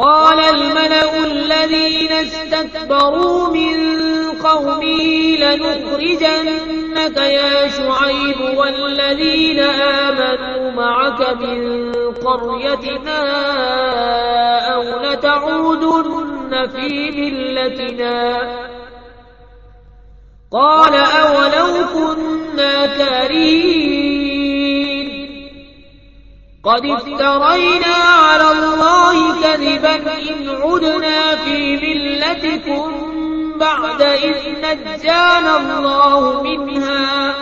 قال الملأ الذين استكبروا من قومه لنخرجنك يا شعيب والذين آمنوا معك من قريتنا أو لتعودن في ملتنا قال أولو كنا كارين قد افترينا على الله كذبا إن عدنا في ملتكم بعد إذ نجانا الله منها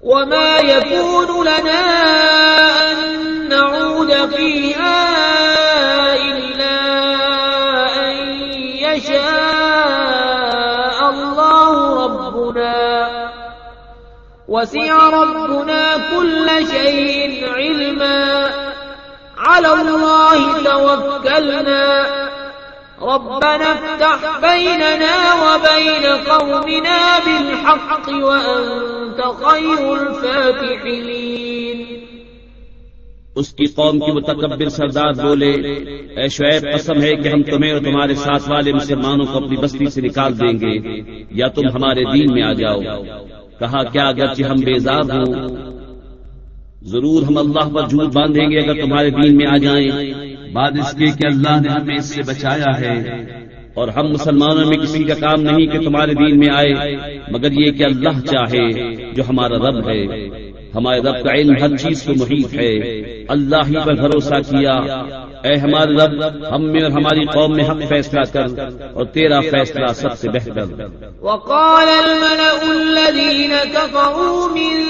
وما يكون لنا أن نعود فيها وسع ربنا كل شيء علما. على الله توكلنا. ربنا افتح بيننا وبين قومنا بالحق وأنت خير الفاتحين. اس کی قوم کی متکبر سردار بولے، اے شعیب، قسم ہے کہ ہم تمہیں اور تمہارے ساتھ والے مسلمانوں کو اپنی بستی سے نکال دیں گے، یا تم ہمارے دین میں آ جاؤ۔ کہا کیا اگرچہ ہم بیزار ہوں، ضرور ہم اللہ پر جھوٹ باندھیں گے اگر تمہارے دین میں آ جائیں۔ بعد اس کے کہ اللہ نے ہمیں اس سے بچایا ہے۔ اور ہم مسلمانوں میں کسی کا کام نہیں کہ تمہارے دین میں آئے، مگر یہ کہ اللہ چاہے جو ہمارا رب ہے۔ ہمارے رب کا علم ہر چیز کو محیط ہے۔ اللہ ہی پر بھروسہ کیا۔ اے ہمارے رب، ہم میں اور ہماری قوم میں حق فیصلہ کر اور تیرا فیصلہ سب سے بہتر۔ وقال الملأ الذين كفروا من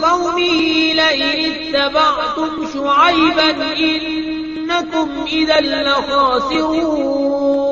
قومه لئن اتبعتم شعيبا إنكم إذا لخاسرون۔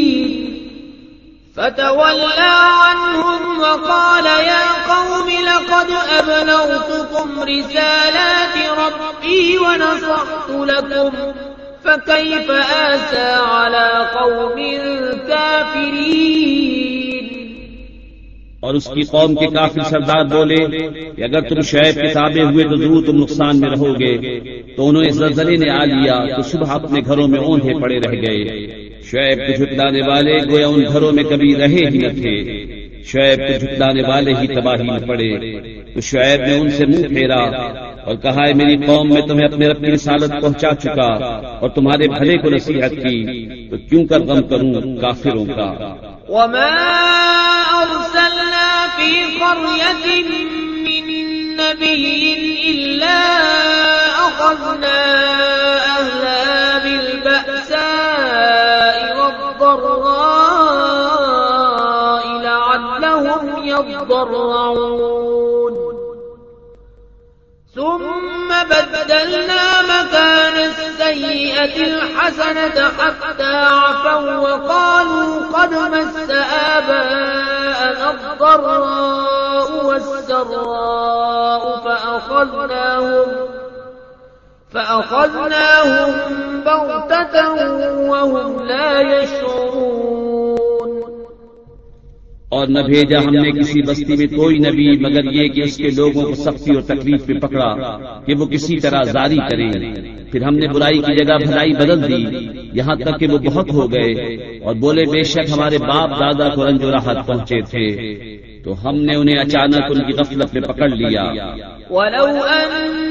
فتولى عنهم وقال يا قوم لقد أبلغتكم رسالات ربي ونصحت لكم فكيف آسى على قوم كافرين؟ اور اس کی قوم کے کافی سردار بولے، کہ اگر تم شعیب کے تابع ہوئے تو ضرور تم نقصان میں رہو گے۔ تو انہوں نے زلزلے نے آ لیا، تو صبح اپنے گھروں میں اوندھے پڑے رہ گئے۔ شعیب کو جھٹلانے والے گویا ان گھروں میں کبھی رہے ہی نہ تھے۔ شعیب کو جھٹلانے والے ہی تباہی میں پڑے۔ تو شعیب نے ان سے منہ پھیرا اور کہا ہے میری قوم، میں تمہیں اپنے رب کی رسالت پہنچا چکا اور تمہارے بھلے کو نصیحت کی۔ تو کیوں کر غم کروں کافروں کا؟ وما أرسلنا في قرية من نبي إلا أخذنا والضراء لعلهم يضرعون. ثم بدلنا مكان السيئة الحسنة حتى عفوا وقالوا قد مس آباءنا الضراء والسراء فأخذناهم فأخذناهم بغتة وهم لا يشعرون. اور نہ بھیجا ہم نے کسی بستی میں کوئی نبی مگر یہ کہ اس کے لوگوں کو سختی اور تکلیف میں پکڑا کہ وہ کسی طرح زاری کریں۔ پھر ہم نے برائی کی جگہ بھلائی بدل دی یہاں تک کہ وہ بہت ہو گئے۔ اور بولے بے شک ہمارے باپ دادا کو رنج و راحت پہنچے تھے۔ تو ہم نے انہیں اچانک ان کی غفلت میں پکڑ لیا۔ ولو أن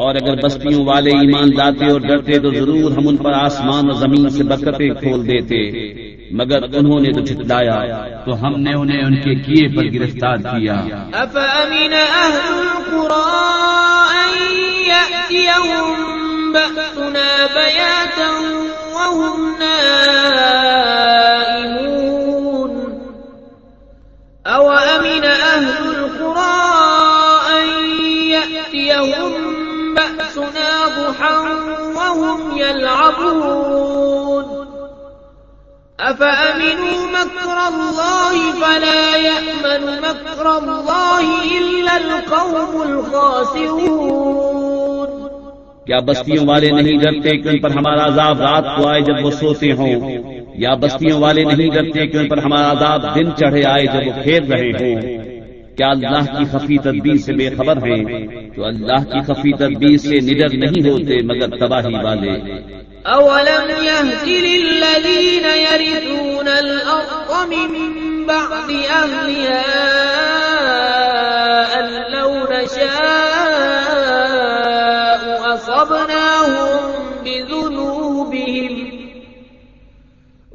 اور اگر بستیوں والے ایمان لاتے اور ڈرتے تو ضرور ہم ان پر آسمان اور زمین سے برکتیں کھول دیتے۔ مگر انہوں نے تو جھٹلایا، تو ہم نے انہیں ان کے کیے پر گرفتار کیا۔ أفأمن أهل القرى أن يأتيهم بأسنا بياتا وهم نائمون۔ أوأمن أهل القرى أن يأتيهم بأسنا ضحى وهم يلعبون. أفأمنوا مكر الله فلا يأمن مكر الله إلا القوم الخاسرون. کیا بستیوں والے نہیں ڈرتے کہ ان پر ہمارا عذاب رات کو آئے جب وہ سوتے ہوں؟ یا بستیوں والے نہیں ڈرتے کہ ان پر ہمارا عذاب دن چڑھے آئے جب وہ کھیل رہے ہوں؟ کیا اللہ کی خفی تدبیر سے بے خبر ہیں؟ تو اللہ کی خفی تدبیر سے نڈر نہیں ہوتے مگر تباہی والے۔ أولم يهد للذين يرثون الأرض من بعد أهلها أن لو نشاء أصبناهم بذنوبهم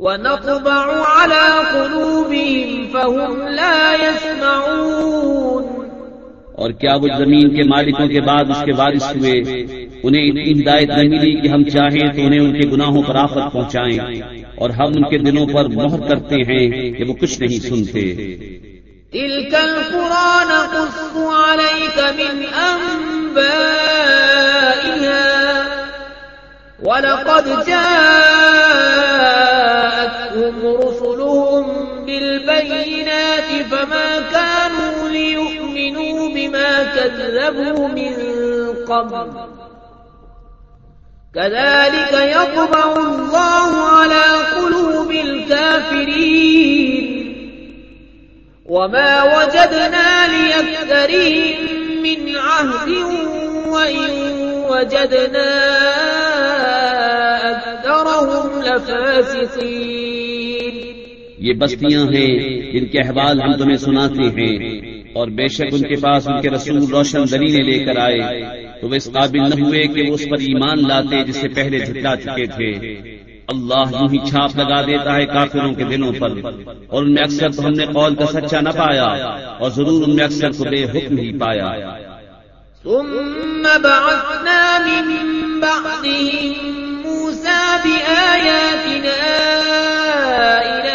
ونطبع على قلوبهم فهم لا يسمعون. اور کیا وہ زمین کے مالکوں کے بعد اس کے وارث ہوئے؟ انہیں اتنی ہدایت نہیں ملی کہ ہم چاہیں تو انہیں ان کے گناہوں پر آفت پہنچائیں۔ اور ہم ان کے دلوں پر مہر کرتے ہیں کہ وہ کچھ نہیں سنتے۔ تلك القرى نقص عليك من أنبائها ولقد جاءتهم رسلهم بالبينات فما كانوا ليؤمنوا بما كذبوا من قبل كذلك يطبع الله على قلوب الكافرين وما وجدنا ليكثرهم من عهد وإن وجدنا أكثرهم لفاسقين یہ بستیاں ہیں جن کے احوال ہم تمہیں سناتے ہیں۔ اور بے شک ان کے پاس ان کے رسول روشن دلیلیں لے کر آئے۔ تو وہ اس قابل نہ ہوئے کہ وہ اس پر ایمان لاتے جس سے پہلے جھٹلا چکے تھے۔ اللہ یوں ہی چھاپ لگا دیتا ہے کافروں کے دلوں پر۔ اور ان میں اکثر تو ہم نے قول کا سچا نہ پایا اور ضرور ان میں اکثر کو بے حکم ہی پایا۔ ثم بعثنا من بعدهم موسى بآياتنا إلى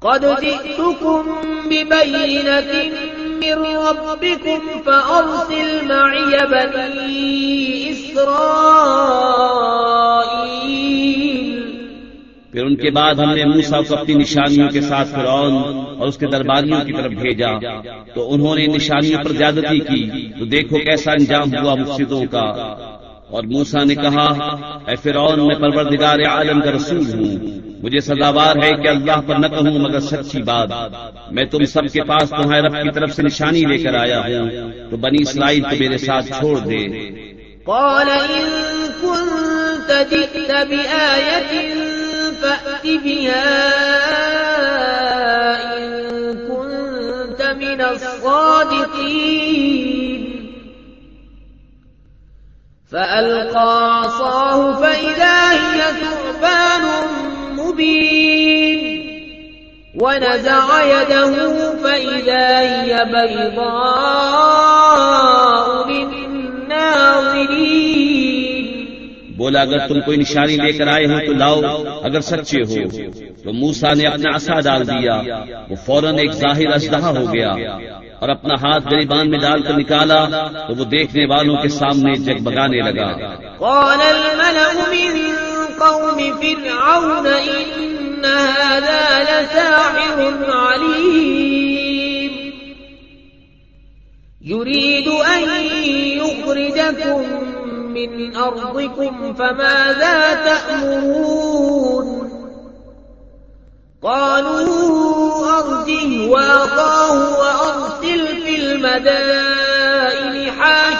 قد جئتكم ببينة من ربكم فأرسل معي بني إسرائيل پھر ان کے بعد ہم نے موسا کو اپنی نشانیوں کے ساتھ فرعون اور اس کے درباریوں کی طرف بھیجا۔ تو انہوں نے نشانیوں پر زیادتی کی۔ تو دیکھو کیسا انجام ہوا مفسدوں کا۔ اور موسا نے کہا، اے فرعون، میں پروردگار عالم کا رسول ہوں۔ مجھے سزاوار ہے کہ اللہ پر نہ کہوں مگر سچی بات۔ میں تم سب کے پاس تمہارے رب کی طرف سے نشانی لے کر آیا ہوں، تو بنی اسرائیل کو میرے ساتھ چھوڑ دے۔ قال إن كنت جئت بآية فأت بها إن كنت من الصادقين. فألقى عصاه فإذا هي ثعبان مبين. ونزع يده فإذا هي بيضاء للناظرين. بولا اگر تم کوئی نشانی لے کر آئے ہو تو لاؤ اگر سچے ہو تو موسا نے اپنا اصا ڈال دیا وہ فوراً ایک ظاہر اسدہ ہو گیا اور اپنا ہاتھ گریبان میں ڈال کر نکالا تو وہ دیکھنے والوں کے سامنے جگبگانے لگا۔ قال الملأ من قوم فرعون إن هذا لساحر عليم. يريد أن يخرجكم من أرضكم، فماذا تأمرون؟ قالوا أرجه وأطاه وأرسل في المدار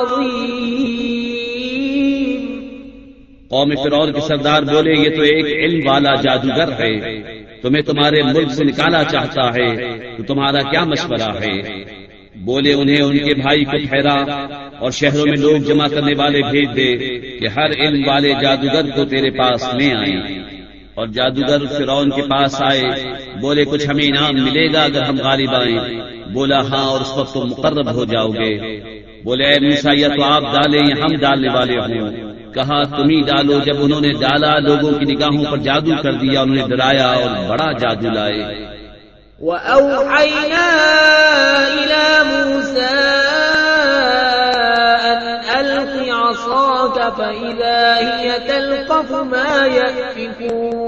عظيم قوم فرعون کے سردار بولے، یہ تو ایک علم والا جادوگر ہے۔ تمہیں تمہارے ملک سے نکالا چاہتا ہے، تو تمہارا کیا مشورہ ہے؟ بولے، انہیں ان کے بھائی کو ٹھہرا اور شہروں میں لوگ جمع کرنے والے بھیج دے کہ ہر علم والے جادوگر کو تیرے پاس لے آئیں۔ اور جادوگر فرعون کے پاس آئے، بولے، کچھ ہمیں انعام ملے گا اگر ہم غالب آئیں۔ بولا ہاں اور اس وقت تم مقرب ہو جاؤ گے۔ بولے، اے موسیٰ یا تو آپ ڈالیں یا ہم ڈالنے والے ہوں۔ کہا، تم ہی ڈالو۔ جب انہوں نے ڈالا، لوگوں کی نگاہوں پر جادو کر دیا، انہوں نے ڈرایا اور بڑا جادو لائے۔ وأوحينا إلى موسى أن ألق عصاك فإذا هي تلقف ما يأفكون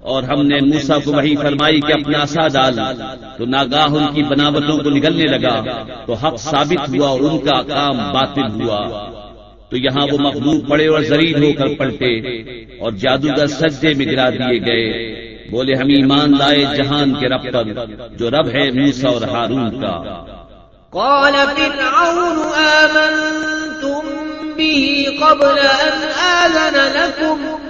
اور ہم نے موسا کو وہی فرمائی کہ اپنا سا ڈال۔ تو ناگاہ ان کی بناوٹوں کو نگلنے لگا۔ تو حق ثابت ہوا اور ان کا کام باطل ہوا۔ تو یہاں وہ مخلوق پڑے اور زرید ہو کر پلٹے اور جادوگر سجدے میں گرا دیے گئے۔ بولے، ہم ایمان لائے جہان کے رب پر، جو رب ہے موسا اور ہارون کا۔ قال فرعون، آمنتم به قبل أن آذن لكم؟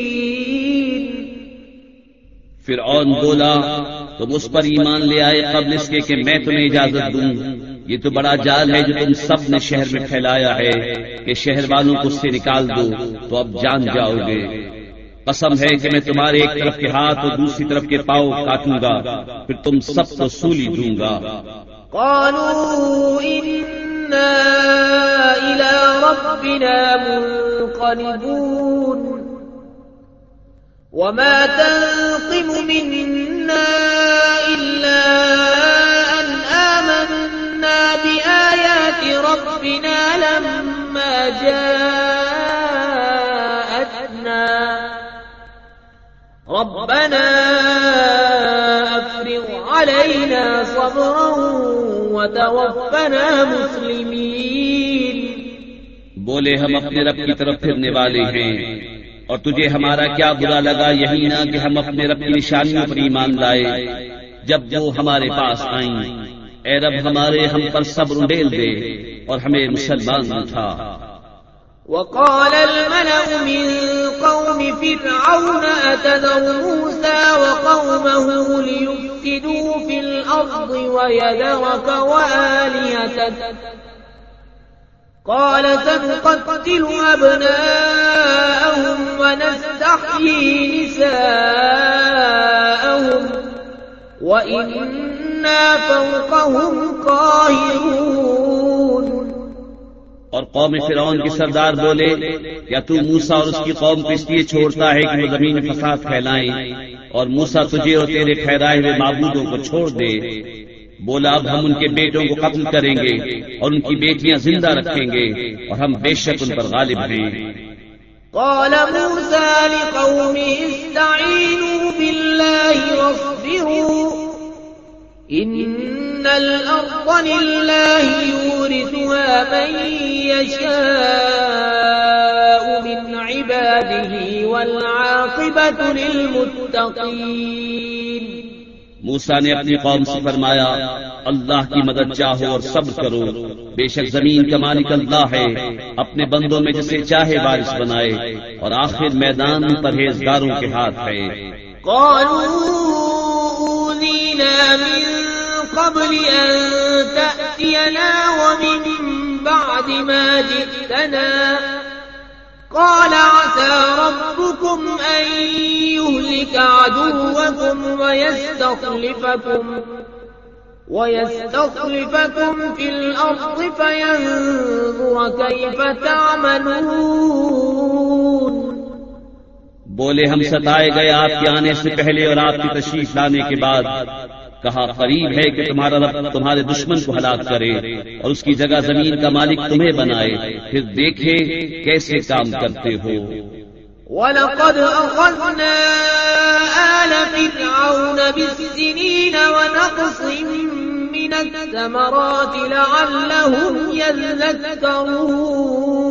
فرعون بولا، تم اس پر ایمان لے آئے قبل اس کے کہ میں تمہیں اجازت دوں. یہ تو بڑا جال ہے جو تم سب نے شہر میں پھیلایا ہے کہ شہر والوں کو اس سے نکال دو، تو اب جان جاؤ گے۔ قسم ہے کہ میں تمہارے ایک طرف کے ہاتھ اور دوسری طرف کے پاؤں کاٹوں گا، پھر تم سب کو سولی دوں گا۔ قالوا إنا إلى ربنا منقلبون. وما تنقم منا إلا أن آمنا بآيات ربنا لما جاءتنا ربنا أفرغ علينا صبرا وتوفنا مسلمين بولے ہم اپنے رب کی طرف پھرنے والے ہیں۔ اور تجھے ہمارا کیا برا لگا یہی نہ کہ ہم اپنے رب کی نشانیوں پر ایمان لائے، جب وہ ہمارے پاس آئیں۔ اے رب، ہمارے ہم پر صبر ڈیل دے اور ہمیں مسلمان اٹھا وقال الملأ من قوم فرعون أتذر موسى وقومه ليفسدوا في الأرض ويذرك وآلهتك قال سنقتل أبناءهم ونستحيي نساءهم وإنا فوقهم قاهرون. اور قوم فرعون کے سردار بولے، یا تو موسا اور اس کی قوم کو اس لیے چھوڑتا ہے کہ وہ زمین فساد پھیلائیں اور موسا تجھے اور تیرے ٹھہرائے ہوئے معبودوں کو چھوڑ دے۔ بولا، اب ہم ان کے بیٹوں کو قتل کریں گے اور ان کی بیٹیاں زندہ رکھیں گے اور ہم بے شک ان پر غالب ہیں۔ قال موسى لقومه استعينوا بالله واصبروا، إن الأرض لله يورثها من يشاء من عباده والعاقبة للمتقين۔ موسا نے اپنی قوم سے فرمایا، اللہ کی مدد چاہو اور صبر کرو۔ بے شک زمین کا مالک اللہ ہے، اپنے بندوں میں جسے چاہے بارش بنائے۔ اور آخر میدان پرہیزگاروں کے ہاتھ ہے۔ من قبل أن تأتينا ومن بعد ما جئتنا قال عسى ربكم أن يهلك عدوكم ويستخلفكم ويستخلفكم في الأرض فينظر كيف تعملون بولے، ہم ستائے گئے آپ کے آنے سے پہلے اور آپ کی تشریف لانے کے بعد۔ کہا، قریب ہے کہ تمہارا رب تمہارے دشمن کو ہلاک کرے اور اس کی جگہ زمین کا مالک تمہیں بنائے۔ پھر دیکھے کیسے کام کرتے ہو۔ ولقد أخذنا آل فرعون بالسنين ونقص من الثمرات لعلهم يذكرون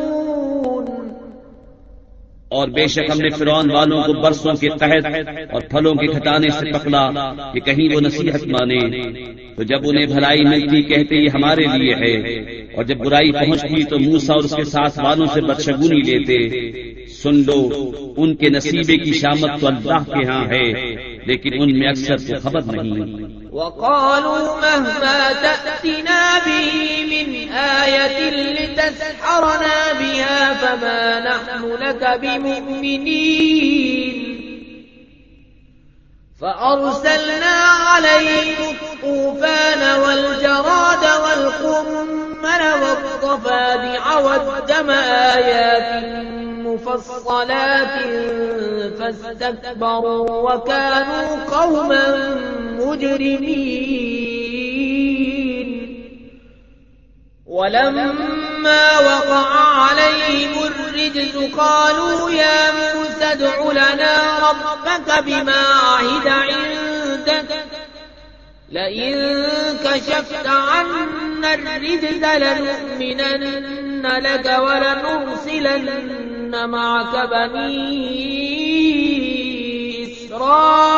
اور بے شک ہم نے فرعون والوں کو برسوں کے تحت اور پھلوں کے کھٹانے سے پکڑا کہ کہیں وہ نصیحت مانے۔ تو جب انہیں بھلائی ملتی، کہتے یہ ہمارے لیے ہے۔ اور جب برائی پہنچتی تو موسا اور اس کے ساتھ والوں سے بدشگونی لیتے۔ سن لو، ان کے نصیبے کی شامت تو اللہ کے ہاں ہے۔ لیکن ان میں اکثر کو خبر نہیں وقالوا مهما تأتنا به من آية لتسحرنا بها فما نحن لك بمؤمنين. فأرسلنا عليهم الطوفان والجراد والقمل والضفادع والدم آيات مفصلات فاستكبروا وكانوا قوما مجرمين. ولما وقع عليهم الرجز قالوا يا موسى ادع لنا ربك بما عهد عندك. لئن كشفت عنا الرجز لنؤمنن لك ولنرسلن معك بني إسرائيل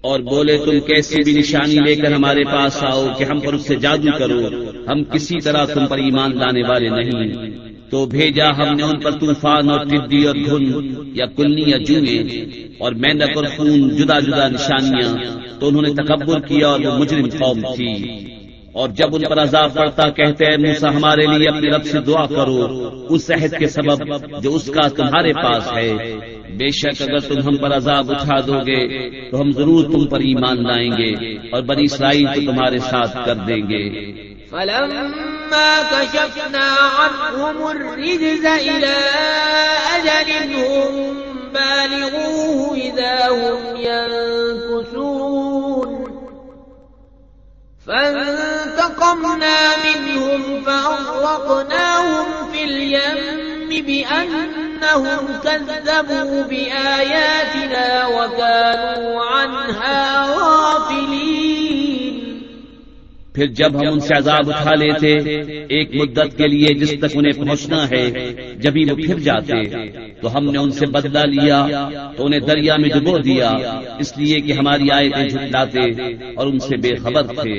اور بولے تم کیسی بھی نشانی لے کر ہمارے پاس آؤ کہ ہم پر اس سے جادو کرو۔ ہم کسی طرح تم پر ایمان لانے والے نہیں۔ تو بھیجا ہم نے ان پر طوفان اور ٹڈی اور دھن یا کلنی یا جوئیں اور مینڈک اور خون جدا جدا نشانیاں۔ تو انہوں نے تکبر کیا اور وہ مجرم قوم تھی۔ اور جب ان پر عذاب پڑتا کہتے ہیں موسا ہمارے لیے اپنے رب سے دعا کرو، اس عہد کے سبب جو اس کا تمہارے پاس ہے۔ بے شک اگر تم ہم پر عذاب اٹھا دو گے، تو ہم ضرور تم پر ایمان لائیں گے اور بنی اسرائیل تو تمہارے ساتھ کر دیں گے۔ فلما كشفنا عنهم الرجز إلى أجل هم بالغوه إذا هم ينكسون فانتقمنا منهم فأغرقناهم في اليم بأنهم كذبوا بآياتنا وكانوا عنها غافلين۔ پھر جب ہم ان سے عذاب اٹھا لیتے، ایک مدت کے لیے جس تک انہیں پہنچنا ہے جبھی وہ پھر جاتے، تو ہم نے ان سے بدلہ لیا، تو انہیں دریا میں ڈبو دیا، اس لیے کہ ہماری آیتیں جھٹلاتے اور ان سے بے خبر تھے۔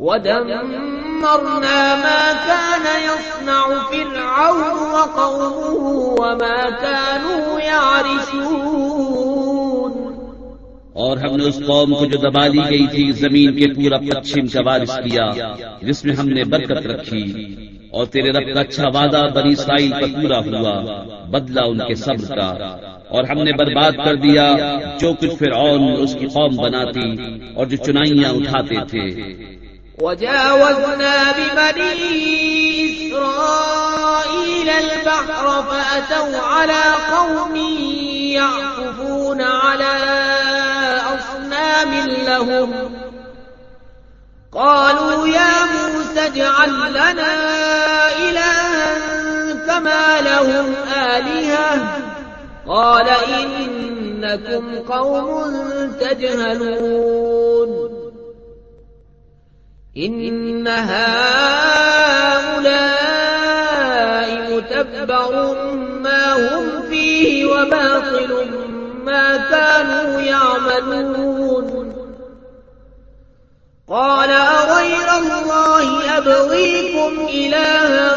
ودمرنا ما كان يصنع فرعون وقومه وما كانوا يعرشون اور ہم نے اس قوم کو جو دبا لی گئی تھی زمین کے پورا پچھم کا وارث کیا، جس میں ہم نے برکت رکھی۔ اور تیرے رب کا اچھا وعدہ بنی اسرائیل پر پورا ہوا، بدلا ان کے صبر کا۔ اور ہم نے برباد کر دیا جو کچھ فرعون اس کی قوم بناتی اور جو چنائیاں اٹھاتے تھے۔ وجاوزنا ببني إسرائيل البحر فأتوا على قوم يعكفون على أصنام لهم. قالوا يا موسى اجعل لنا إلها كما لهم آلهة. قال إنكم قوم تجهلون. إن هؤلاء متبر ما هم فيه وباطل ما كانوا يعملون. قال أغير الله أبغيكم إلها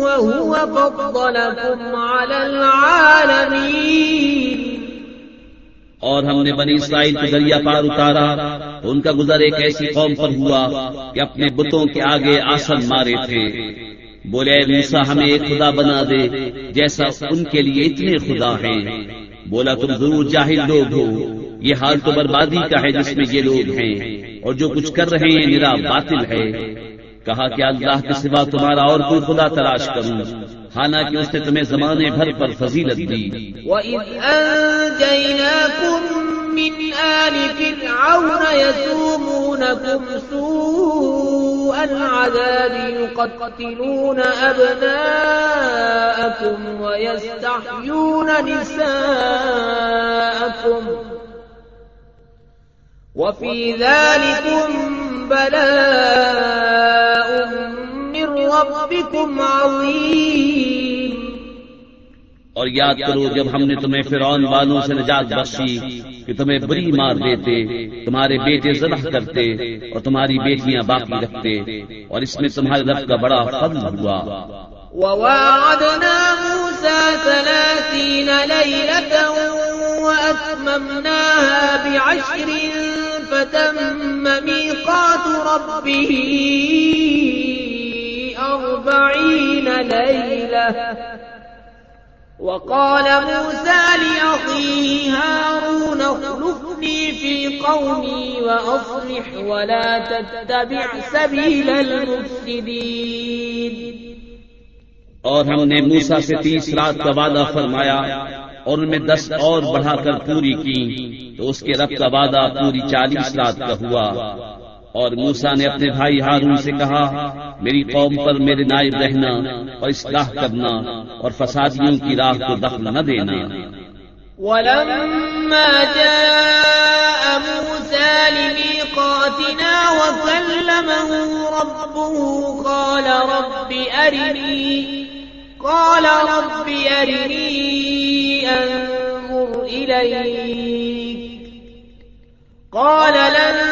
وهو فضلكم على العالمين. اور ہم نے بنی اسرائیل کو دریا پار اتارا۔ تو ان کا گزر ایک ایسی قوم پر ہوا کہ اپنے بتوں کے آگے آسن مارے تھے۔ بولے موسا ہمیں ایک خدا بنا دے جیسا ان کے لیے اتنے خدا ہیں۔ بولا، تم ضرور جاہل لوگ ہو۔ یہ حال تو بربادی کا ہے جس میں یہ لوگ ہیں۔ اور جو کچھ کر رہے ہیں، میرا باطل ہے۔ کہا کہ اللہ کے سوا تمہارا اور کوئی خدا تلاش کروں۔ حالانکہ اس نے تمہیں زمانے بھر پر فضیلت دی۔ وَإِذْ أَنْجَيْنَاكُمْ مِنْ آلِ فِرْعَوْنَ يَسُومُونَكُمْ سُوءَ الْعَذَابِ يُقَتِّلُونَ أَبْنَاءَكُمْ وَيَسْتَحْيُونَ نِسَاءَكُمْ وَفِي ذَلِكُمْ بَلَاءٌ رَبِّكُمْ عَظِيمٌ اور یاد کرو جب ہم نے تمہیں فرعون والوں سے نجات بخشی کہ تمہیں بری مار دیتے تمہارے بیٹے ذبح کرتے اور تمہاری بیٹیاں باقی رکھتے اور اس میں تمہارے رب کا بڑا فضل ہوا۔ وواعدنا موسى ثلاثين ليلة وأتممناها بعشر فتم ميقات ربه أربعين ليلة. وقال موسى لأخيه هارون اخلفني في قومي وأصلح ولا تتبع سبيل المفسدين. اور ہم نے موسا سے تیس رات کا وعدہ فرمایا اور ان میں دس اور بڑھا کر پوری کی تو اس کے رب کا وعدہ پوری چالیس رات کا ہوا۔ اور موسا نے اپنے بھائی ہارون سے کہا، میری قوم پر میرے نائب رہنا اور اصلاح کرنا اور فسادیوں کی راہ کو دخل نہ دینا. ولما جاء موسى لميقاتنا وكلمه ربه قال رب أرني، قال رب أرني أنظر إليك. قال لن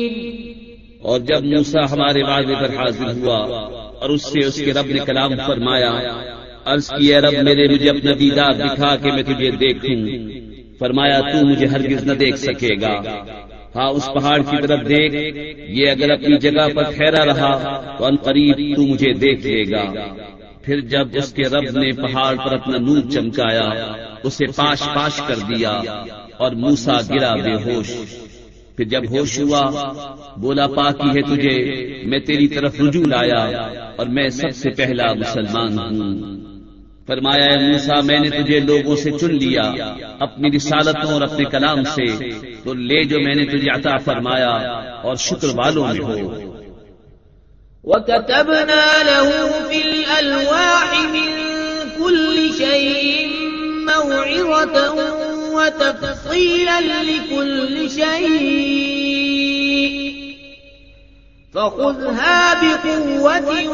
اور جب موسا ہمارے وعدے پر حاضر ہوا اور اس سے اس کے رب نے کلام فرمایا، عرض کی رب، میرے مجھے اپنا دیدار دکھا کے میں تجھے دیکھوں۔ فرمایا، تو مجھے ہرگز نہ دیکھ سکے گا۔ ہاں اس پہاڑ کی طرف دیکھ، یہ اگر اپنی جگہ پر ٹھہرا رہا، تو ان قریب تو مجھے دیکھ لے گا۔ پھر جب اس کے رب نے پہاڑ پر اپنا نور چمکایا، اسے پاش پاش کر دیا اور موسا گرا بے ہوش۔ پھر جب ہوش ہوا بولا پاکی ہے تجھے میں تیری طرف رجوع لایا اور میں سب سے پہلا مسلمان ہوں۔ فرمایا موسا میں نے تجھے لوگوں سے چن لیا اپنی رسالتوں اور اپنے کلام سے تو لے جو میں نے تجھے عطا فرمایا اور شکر والوں میں ہو۔ وكتبنا له في الألواح من كل شيء موعظة وتفصيلا لكل شيء. فخذها بقوة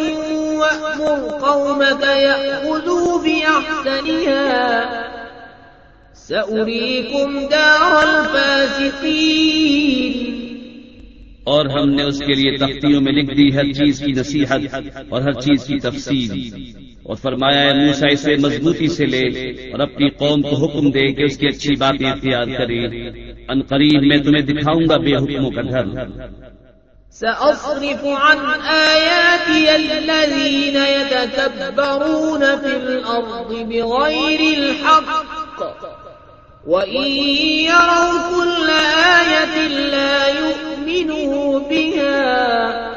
وأمر قومك يأخذوا بأحسنها. سأريكم دار الفاسقين. اور ہم نے اس کے لیے تختیوں میں لکھ دی ہر چیز کی نصیحت اور ہر چیز کی تفصیل. اور فرمایا ہے موسا اسے مضبوطی سے لے اور اپنی قوم کو حکم دے کہ اس کی اچھی باتیں اختیار کرے۔ ان قریب میں تمہیں دکھاؤں گا بے حکموں کا گھر۔ سأصرف عن آياتي الذين يتكبرون في الأرض بغير الحق. وإن يروا كل آية لا يؤمنوا بها.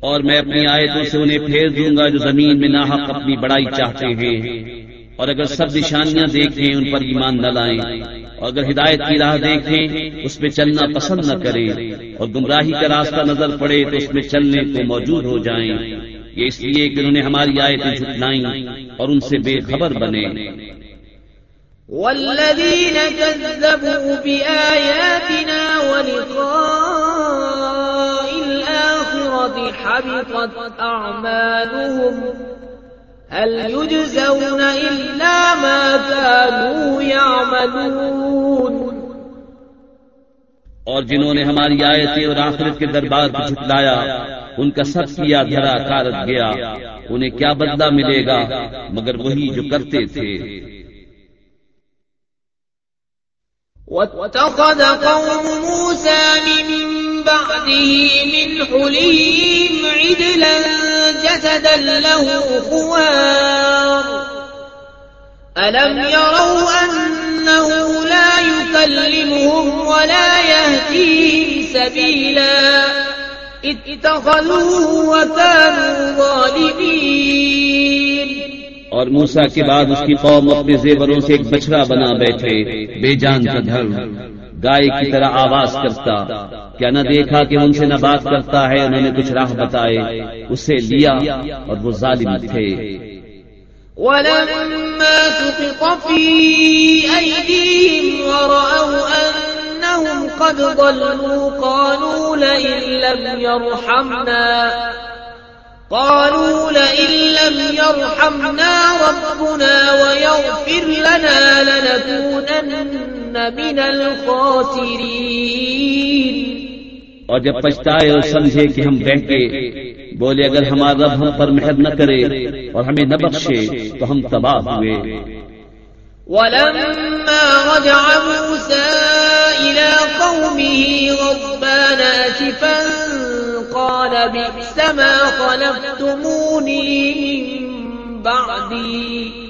اور میں اپنی آیتوں سے انہیں پھیر دوں گا جو زمین میں ناحق اپنی بڑائی چاہتے ہیں۔ اور اگر سب نشانیاں دیکھیں، ان پر ایمان نہ لائیں۔ اور اگر ہدایت کی راہ دیکھیں، اس میں چلنا پسند نہ کریں۔ اور گمراہی کا راستہ نظر پڑے تو اس میں چلنے کو موجود ہو جائیں۔ یہ اس لیے کہ انہوں نے ہماری آیتیں جھٹلائیں اور ان سے بے خبر بنے۔ والذين كذبوا بآياتنا ولقاء حبطت أعمالهم. هل يجزون إلا ما كانوا يعملون؟ اور جنہوں نے ہماری آیتیں اور آخرت کے دربار کو جھٹلایا ان کا سب کیا دھرا کارت گیا۔ انہیں کیا بدلہ ملے گا؟ مگر وہی جو کرتے تھے۔ واتخذ قوم موسى من بعده من حليهم عدلا جسدا له خوار. ألم يروا أنه لا يكلمهم ولا يهديهم سبيلا. اتخذوه وكانوا ظالمين. اور موسا کے بعد اس کی قوم اپنے زیوروں سے ایک بچڑا بنا بیٹھے، بے جان کا دھر گائے کی طرح آواز کرتا کیا نہ دیکھا کہ ان سے نہ بات کرتا ہے انہوں نے کچھ راہ بتائے۔ اسے لیا اور وہ ظالم تھے۔ ولما سقط في أيديهم ورأوا أنهم قد ضلوا، قالوا لئن لم يرحمنا۔ قالوا لئن لم يرحمنا ربنا ويغفر لنا لنكونن من اور جب پچھتائے اور سمجھے کہ ہم بہکے بولے اگر ہمارا رب ہم پر مہر نہ کرے اور ہمیں نہ بخشے تو ہم تباہ ہوئے۔ ولما رجع موسى إلى قومه غضبان آسفا قال بئس ما خلفتموني من بعدي۔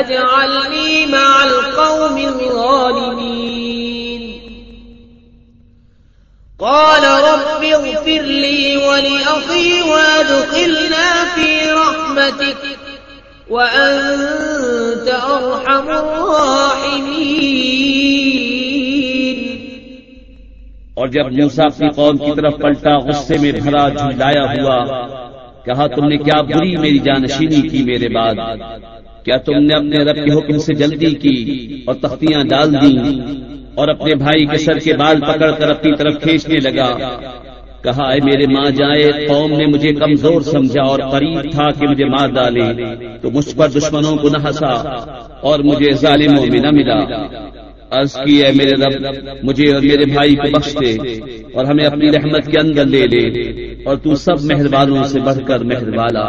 تجعلني مع القوم الظالمين. قال رب اغفر لي ولأخي وادخلنا في رحمتك وأنت أرحم الراحمين. اور جب موسا اپنی قوم کی طرف پلٹا، غصے میں بھرا جھلایا ہوا، کہا، تم نے کیا بری میری جانشینی کی میرے بعد؟ کیا تم نے اپنے رب کے حکم سے جلدی کی اور تختیاں ڈال دی اور اپنے بھائی کے سر کے بال پکڑ کر اپنی طرف کھینچنے لگا؟ کہا، اے میرے ماں جائے، قوم نے مجھے کمزور سمجھا اور قریب تھا کہ مجھے مار ڈالے، تو مجھ پر دشمنوں کو نہ ہنسا اور مجھے ظالموں میں نہ ملا۔ عرض کی ہے میرے رب، مجھے اور میرے بھائی کو بخش دے اور ہمیں اپنی رحمت کے اندر لے لے اور تو سب مہربانوں سے بڑھ کر مہربانا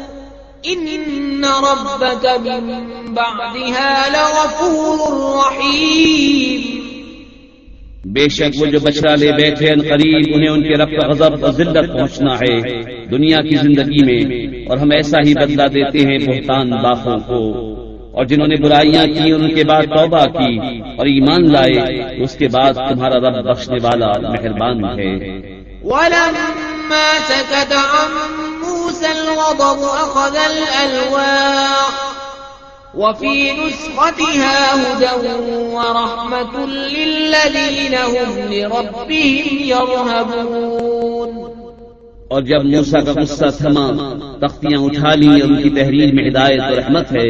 إن ربك من بعدها لغفور رحيم بے شک وہ جو بچڑا لے بیٹھے ان قریب انہیں ان کے رب کا غضب اور ذلت پہنچنا ہے دنیا کی زندگی میں اور ہم ایسا ہی بدلہ دیتے ہیں بہتان باخوں کو۔ اور جنہوں نے برائیاں کی ان کے بعد توبہ کی اور ایمان لائے اس کے بعد تمہارا رب بخشنے والا مہربان ہے۔ ولما موسى الغضب أخذ الألواح. وفي نسختها هدى ورحمة للذين هم لربهم يرهبون. اور جب موسا کا غصہ تھما تختیاں اٹھا لی ان کی تحریر میں ہدایت اور رحمت ہے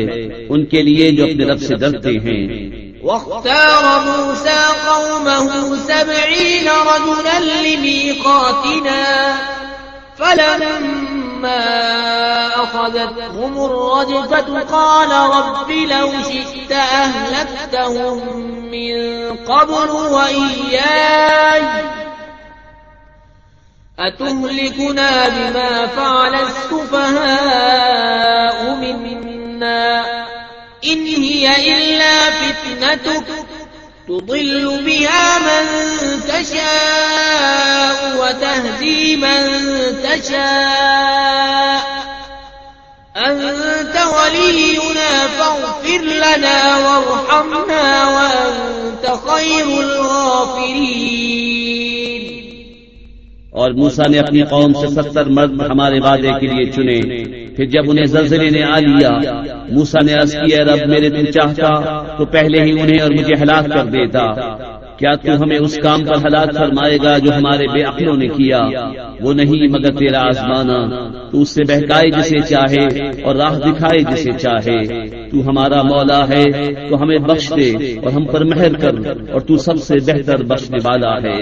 ان کے لیے جو اپنے رب سے ڈرتے ہیں۔ واختار موسى قومه سبعين رجلا لميقاتنا فلما فلما أخذتهم الرجفة قال رب لو شئت أهلكتهم من قبل وإياي أتهلكنا بما فعل السفهاء منا إن هي إلا فتنتك تضل بها من تشاء وتهدي من تشاء. أنت ولينا فاغفر لنا وارحمنا وأنت خير الغافرين. اور موسا نے اپنی قوم سے ستر مرد ہمارے وعدے کے لیے چنے۔ پھر جب انہیں زلزلے نے آ لیا موسا نے عرض کیا رب میرے تم چاہتا تو پہلے ہی انہیں اور مجھے ہلاک کر دیتا۔ کیا تو ہمیں اس کام پر ہلاک فرمائے گا جو ہمارے بے عقلوں نے کیا۔ وہ نہیں مگر تیرا آزمانا تو اس سے بہکائے جسے چاہے اور راہ دکھائے جسے چاہے۔ تو ہمارا مولا ہے تو ہمیں بخش دے اور ہم پر مہر کر اور تو سب سے بہتر بخشنے والا ہے۔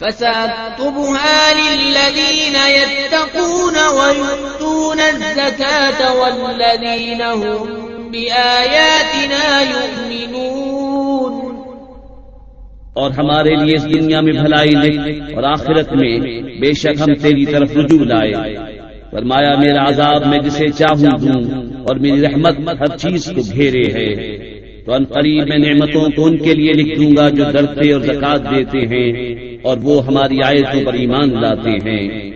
فسأكتبها للذين يتقون ويؤتون الزكاة والذين هم بآياتنا يؤمنون. اور ہمارے لیے اس دنیا میں بھلائی لکھ اور آخرت میں بے شک ہم تیری طرف رجوع لائے۔ فرمایا، میرا عذاب میں جسے چاہوں دوں اور میری رحمت ہر چیز کو گھیرے ہے۔ تو ان قریب میں نعمتوں کو ان کے لیے لکھ دوں گا جو ڈرتے اور زکات دیتے ہیں۔ اور وہ ہماری آیتوں پر ایمان لاتے ہیں۔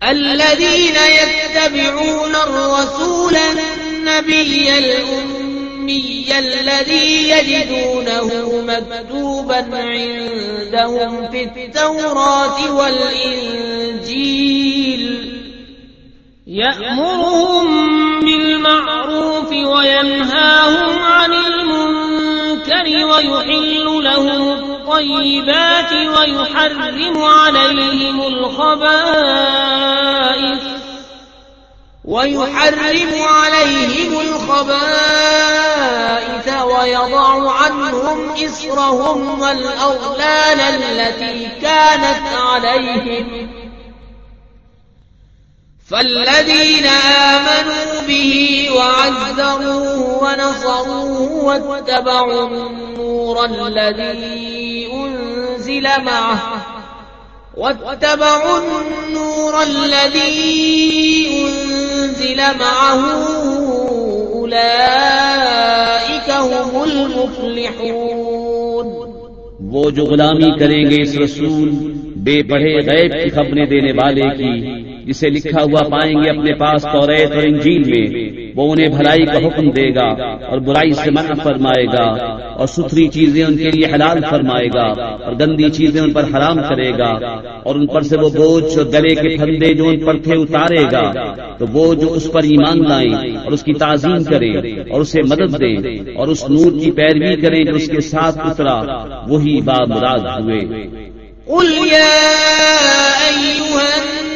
الذين يتبعون الرسول النبي الأمي الذي يجدونه مكتوبا عندهم في التوراة والإنجيل يأمرهم بالمعروف وينهاهم عن المنكر ويحل لهم الطيبات ويحرم عليهم الخبائث ويحرم عليهم الخبائث ويضع عنهم إسرهم والأغلال التي كانت عليهم فالذين آمنوا به وعزروه ونصروه واتبعوا النور الذي أنزل معه، واتبعوا النور الذي أنزل معه، أولئك هم المفلحون. وہ جو غلامی کریں گے اس رسول، بے پڑھے غیب کی خبریں دینے والے کی جسے لکھا ہوا پائیں گے اپنے پاس توریت اور انجیل میں، وہ انہیں بھلائی کا حکم دے گا اور برائی سے منع فرمائے گا اور ستھری چیزیں ان کے لیے حلال فرمائے گا اور گندی چیزیں ان پر حرام کرے گا اور ان پر سے وہ بوجھ اور گلے کے پھندے جو ان پر تھے اتارے گا، تو وہ جو اس پر ایمان لائیں اور اس کی تعظیم کریں اور اسے مدد دیں اور اس نور کی پیروی کریں جو اس کے ساتھ اترا، وہی با مراد ہوئے۔ قل يا أيها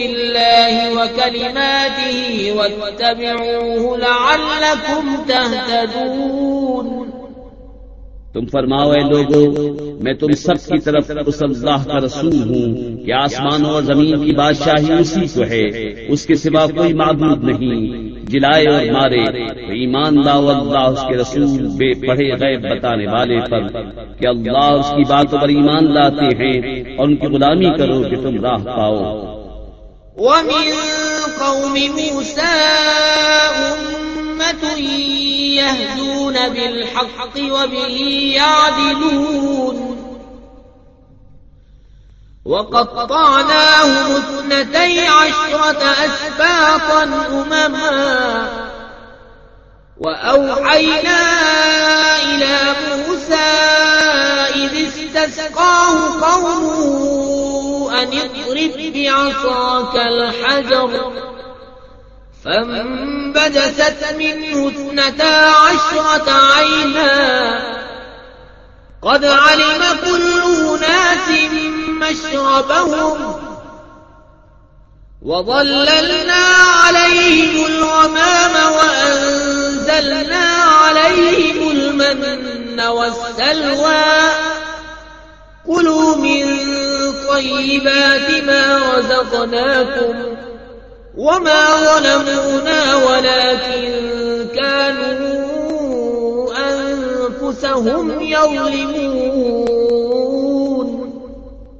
بالله وكلماته واتبعوه لعلكم تهتدون. تم فرماؤ اے لوگو، میں تم سب کی طرف اس اللہ کا رسول ہوں کہ آسمانوں اور زمین کی بادشاہی اسی کو ہے، اس کے سوا کوئی معبود نہیں۔ جلائے اور مارے، تو ایمان لا اللہ اس کے رسول بے پڑھے غیب بتانے والے پر کہ اللہ اس کی باتوں پر ایمان لاتے ہیں اور ان کی غلامی کرو کہ تم راہ پاؤ۔ ومن قوم موسى أمة يهدون بالحق وبه يعدلون وقطعناهم اثنتي عشرة أسباطا أمما وأوحينا إلى موسى إذ استسقاه قومه أن اضرب بعصاك الحجر. فانبجست منه اثنتا عشرة عينا. قد علم كل ناس مشربهم. وظللنا عليهم الغمام وأنزلنا عليهم المن والسلوى. كلوا من طيبات ما رزقناكم وما ظلمونا ولكن كانوا أنفسهم يظلمون.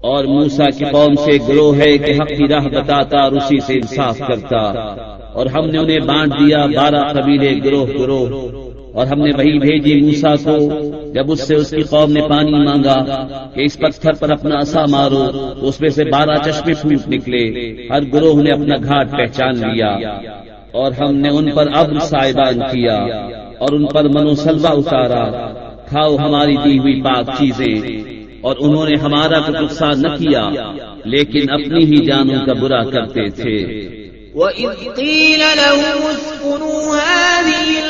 اور موسا کی قوم سے گروہ ہے کہ حق کی راہ بتاتا اور اسی سے انصاف کرتا اور ہم نے انہیں بانٹ دیا بارہ قبیلے گروہ گروہ اور ہم نے وہی بھیجی موسا کو جب اس سے اس کی قوم نے پانی مانگا کہ اس پتھر پر اپنا اصا مارو، اس میں سے بارہ چشمے پھوٹ نکلے، ہر گروہ نے اپنا گھاٹ پہچان لیا اور ہم نے ان پر اب سائبان کیا اور ان پر منوسلوا اتارا، کھاؤ ہماری دی ہوئی پاک چیزیں اور انہوں نے ہمارا تو نقصان نہ کیا، لیکن اپنی ہی جانوں کا برا کرتے تھے۔ وَإِذْ قِيلَ لَهُمُ اسْكُنُوا هَٰذِهِ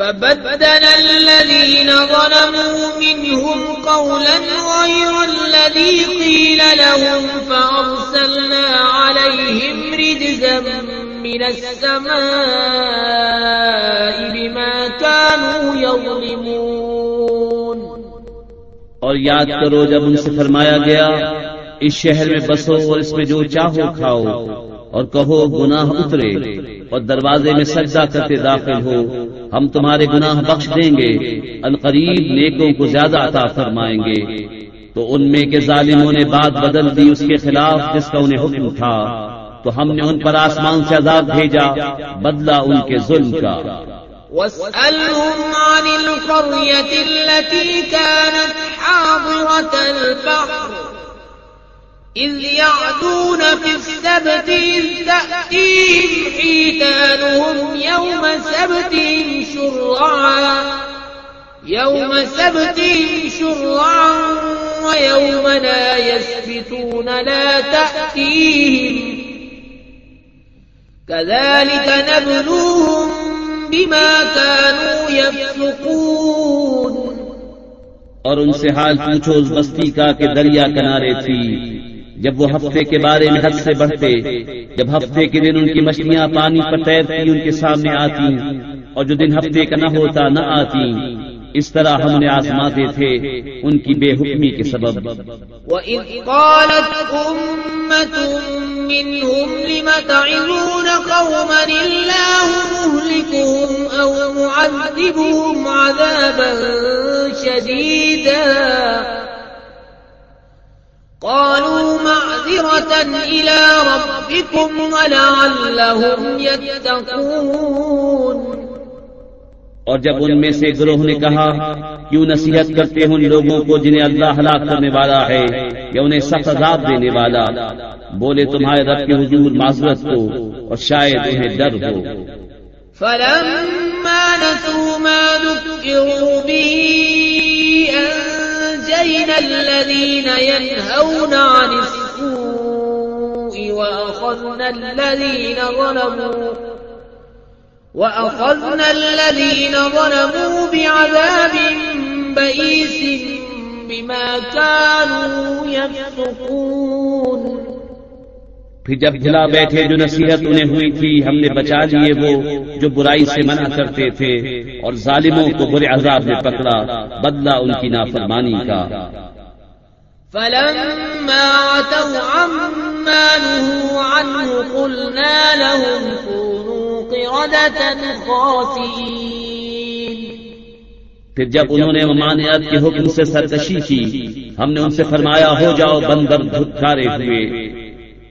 فبدل الذين ظلموا منهم قولا غير الذي قيل لهم فأرسلنا عليهم رجزا من السماء بما كانوا يظلمون اور یاد کرو جب ان سے فرمایا گیا، اس شہر میں بسو اور اس میں جو چاہو کھاؤ، اور کہو گناہ اترے۔ اور دروازے میں سجدہ کرتے داخل ہو۔ ہم تمہارے گناہ بخش دیں گے۔ القریب نیکوں کو زیادہ عطا فرمائیں گے۔ تو ان میں کے ظالموں نے بات بدل دی اس کے خلاف جس کا انہیں حکم تھا۔ تو ہم نے ان پر آسمان سے عذاب بھیجا۔ بدلہ ان کے ظلم کا۔ واسألهم عن القرية التي كانت حاضرة البحر۔ إذ يعدون في السبت إذ تأتيهم حيتانهم يوم سبتهم شرعا، يوم سبتهم شرعا ويوم لا يسبتون لا تأتيهم. كذلك نبلوهم بما كانوا يفسقون. اور ان سے حال پوچھو اس بستی کا کہ دریا کنارے تھی۔ جب وہ ہفتے کے بارے میں حد سے بڑھتے، جب ہفتے کے دن ان کی مچھلیاں پانی پر تیرتی، ان کے سامنے آتی اور جو دن ہفتے کا نہ ہوتا، نہ آتی اس طرح ہم نے آزماتے تھے ان کی بے حکمی کے سبب۔ وَإِذْ قَالَتْ أُمَّةٌ مِّنْهُمْ لِمَ تَعِذُونَ قَوْمًا اللَّهُ مُهْلِكُهُمْ أَوْ مُعَذِّبُهُمْ عَذَابًا شَدِيدًا قالوا معذرة إلى ربكم ولعلهم يتقون. اور جب ان میں سے گروہ نے کہا کیوں نصیحت کرتے ہیں ان لوگوں کو جنہیں اللہ ہلاک کرنے والا ہے یا انہیں سخت عذاب دینے والا؟ بولے تمہارے رب کے حضور معذرت کو اور شاید انہیں ڈر ہو۔ فلما نسوا ما ذكروا به أنجينا الذين ينهون عن السوء وأخذنا الذين ظلموا وأخذنا الذين ظلموا بعذاب بئيس بما كانوا يفسقون. پھر جب جلا بیٹھے جو نصیحت انہیں ہوئی تھی ہم نے بچا لیے وہ جو برائی سے منع کرتے تھے اور ظالموں کو برے عذاب نے پکڑا بدلا ان کی نافرمانی کا۔ فلما عتوا عما نهوا عنه قلنا لهم كونوا قردة خاسئين۔ پھر جب انہوں نے ممانعت کے حکم سے سرکشی کی ہم نے ان سے فرمایا ہو جاؤ بندر دھتکارے ہوئے۔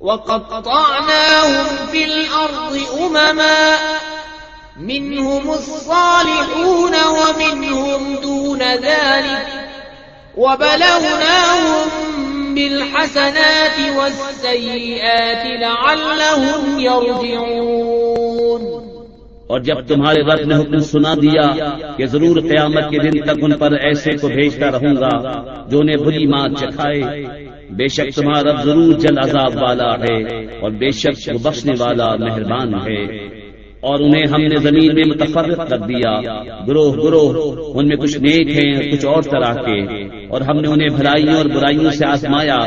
وقطعناهم في الأرض أمما، منهم الصالحون ومنهم دون ذلك وبلوناهم بالحسنات والسيئات لعلهم يرجعون۔ اور جب تمہارے رب نے حکم سنا دیا کہ ضرور قیامت کے دن تک ان پر ایسے کو بھیجتا رہوں گا جو انہیں بری ماں چکھائے بے شک تمہارا ضرور جل عذاب والا ہے اور بے شک وہ بخشنے والا مہربان ہے۔ اور انہیں ہم نے زمین میں متفرق کر دیا۔ گروہ گروہ، ان میں کچھ نیک ہیں کچھ اور طرح کے۔ اور ہم نے انہیں بھلائیوں اور برائیوں سے آزمایا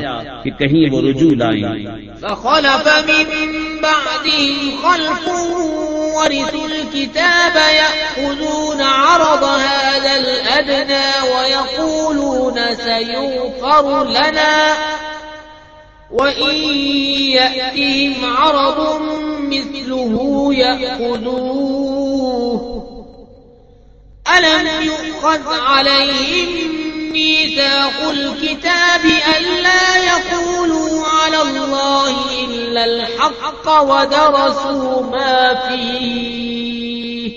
کہ کہیں وہ رجوع لائیں ورثوا الكتاب يأخذون عرض هذا الأدنى ويقولون سيغفر لنا وإن يأتهم عرض مثله يأخذوه ألم يؤخذ عليهم ميثاق الكتاب ألا يقولوا الله إلا الحق ودرسوا ما فيه.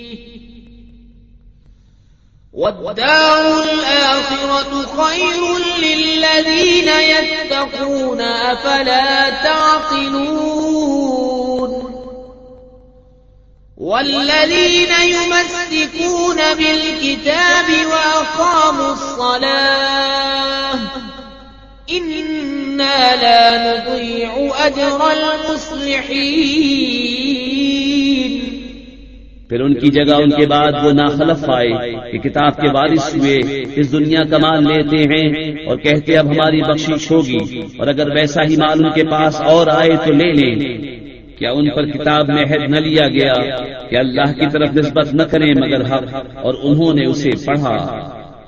والدار الآخرة خير للذين يتقون، أفلا تعقلون؟ والذين يمسكون بالكتاب وأقاموا الصلاة إنا لا نضيع أجر المصلحين پھر ان کی جگہ ان کے بعد وہ ناخلف آئے کہ کتاب کے وارث ہوئے، اس دنیا کا مال لیتے ہیں اور کہتے اب ہماری بخشش ہوگی اور اگر ویسا ہی مال ان کے پاس اور آئے تو لے لیں۔ کیا ان پر کتاب میں حد نہ لیا گیا کہ اللہ کی طرف نسبت نہ کریں مگر حق اور انہوں نے اسے پڑھا؟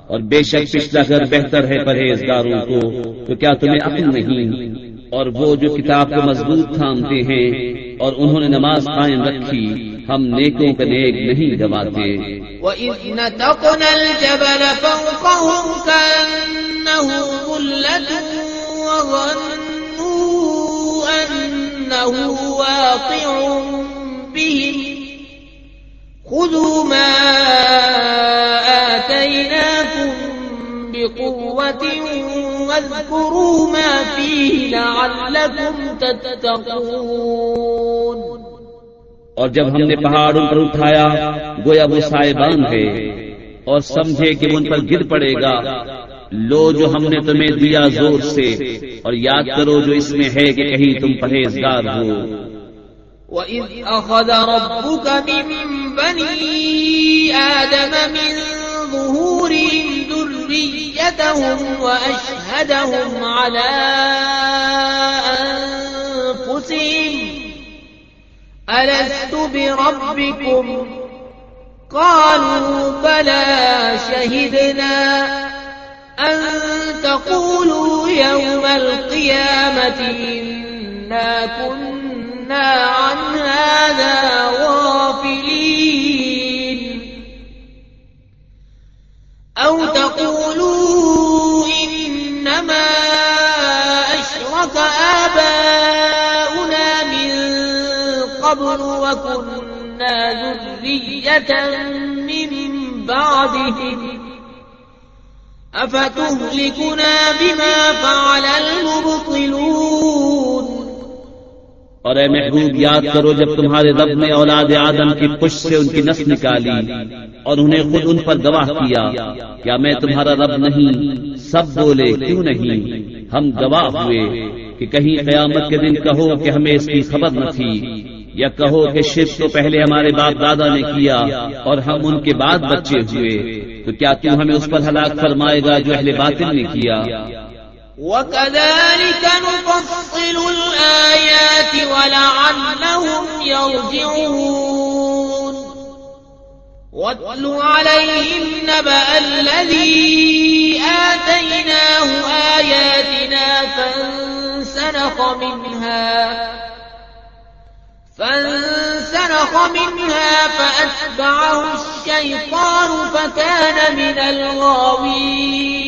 اور بے شک پچھلا گھر بہتر ہے پرہیزگاروں کو، تو کیا تمہیں عقل نہیں؟ اور وہ جو کتاب کو مضبوط تھامتے ہیں اور انہوں نے نماز قائم رکھی، ہم نیکوں کا نیک نہیں گواتے۔ وَإِذْ نَتَقْنَا الْجَبَلَ فَوْقَهُمْ كَأَنَّهُ ظُلَّةٌ وَظَنُّوا أَنَّهُ وَاقِعٌ بِهِمْ خُذُوا مَا آتَيْنَاكُمْ بِقُوَّةٍ وَاذْكُرُوا مَا فِيهِ لَعَلَّكُمْ تَتَّقُونَ. اور جب ہم نے پہاڑ ان پر اٹھایا گویا وہ سائبان ہے اور سمجھے کہ ان پر گر پڑے گا۔ لو جو ہم نے تمہیں دیا زور سے اور یاد کرو جو اس میں ہے کہ کہیں تم پرہیزگار ہو۔ وَإِذْ أَخَذَ رَبُّكَ مِن بَنِي آدَمَ مِن ظُهُورِهِمْ ذُرِّيَّتَهُمْ وَأَشْهَدَهُمْ عَلَىٰ أَنفُسِهِمْ. ألست بربكم؟ قالوا بلى شهدنا أن تقولوا يوم القيامة إنا كنا عن هذا غافلين. أو تقولوا إنما أشرك آباؤنا من قبل وكنا ذرية من بعدهم أفتهلكنا بما فعل المبطلون اور اے محبوب، یاد کرو جب تمہارے رب نے اولاد آدم کی پش سے ان کی نس نکالی اور انہیں خود ان پر گواہ کیا کیا میں تمہارا رب نہیں؟ سب بولے، کیوں نہیں؟ ہم گواہ ہوئے کہ کہیں قیامت کے دن کہو کہ ہمیں اس کی خبر نہ تھی، یا کہو کہ شرک تو پہلے ہمارے باپ دادا نے کیا اور ہم ان کے بعد بچے ہوئے، تو کیا تو ہمیں اس پر ہلاک فرمائے گا جو اہل باطل نے کیا؟ وكذلك نفصل الآيات ولعلهم يرجعون واتل عليهم نبأ الذي آتيناه آياتنا فانسلخ منها فانسلخ منها فأتبعه الشيطان فكان من الغاوين